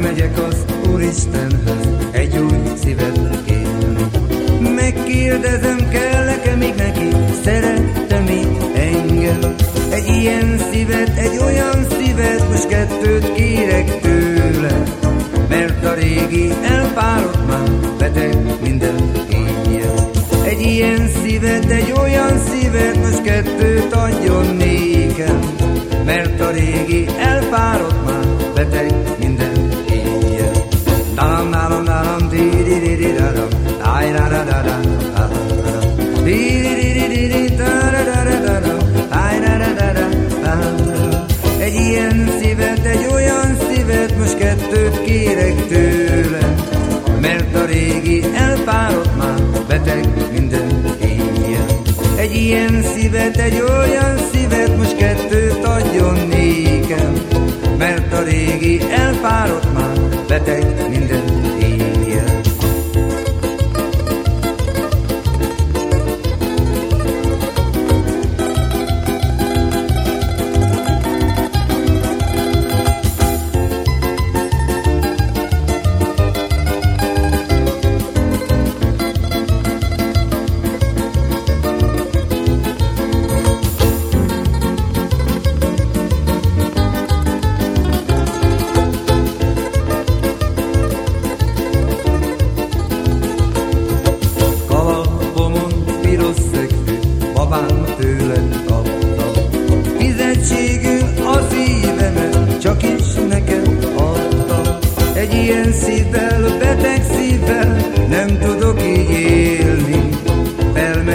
Felmegyek az Úristenhez, egy új szívet kérni. Megkérdezem, kell nekem még neki, szerettem még engem. Egy ilyen szívet, egy olyan szívet, most kettőt kérek tőle. Mert a régi elpárott már, beteg minden éjjel. Egy ilyen szívet, egy olyan szívet, most kettőt adjon nékem. Mert a régi elpárott már, beteg bien si vete yo ya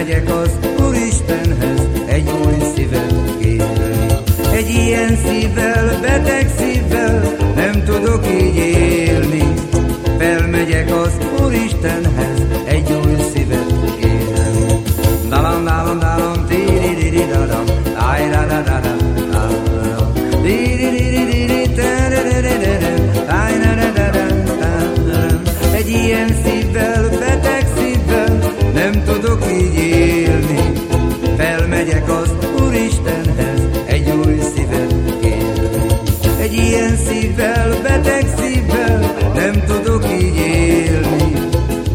Felmegyek az Úristenhez, egy új szívet kérni. Egy ilyen szívvel, beteg szívvel, nem tudok így élni. Felmegyek az Úristenhez, egy új szívet kérni. Dalam, dalam, dalam, ti di di da dam, ai da da da da da Úristenhez, egy új szívet kérni. Egy ilyen szívvel, beteg szívvel, nem tudok így élni.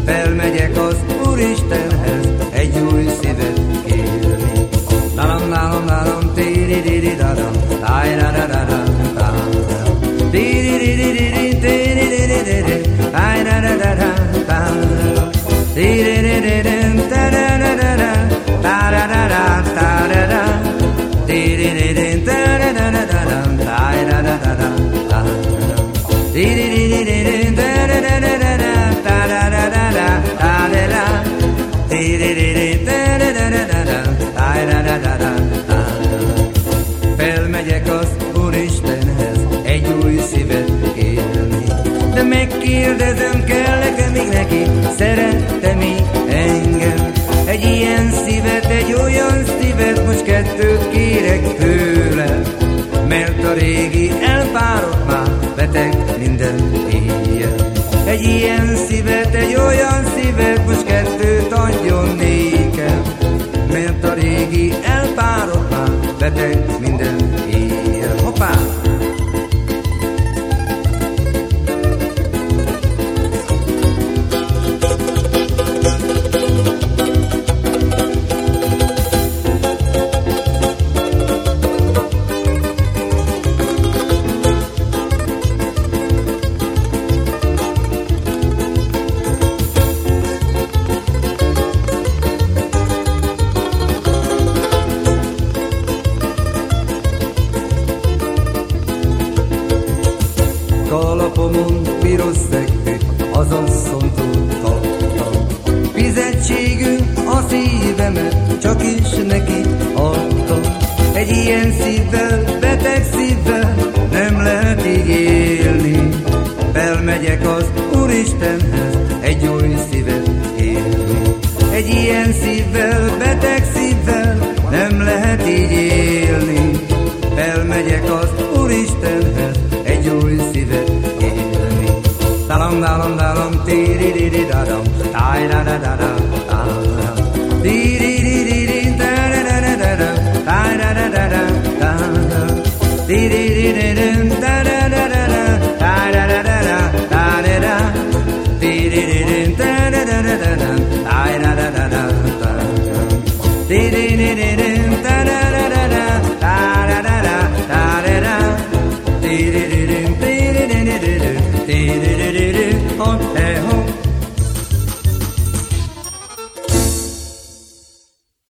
Felmegyek az Úristenhez, egy új szívet kérni. Dalam, dalam, dalam, ti di di di da dam, ai da da da da da da. Egy ilyen szívet, egy olyan szívet, most kettőt kérek tőle. Mert a régi elpárott már, beteg minden éjjel. Egy ilyen szívet, egy olyan szegfű, az asszonytól kaptam. Fizetségül a szívemet, csak is neki adtam. Egy ilyen szívvel, beteg szívvel, nem lehet így élni. Felmegyek az Úristenhez, egy új szívet kérni. Egy ilyen szívvel, beteg szívvel, nem lehet így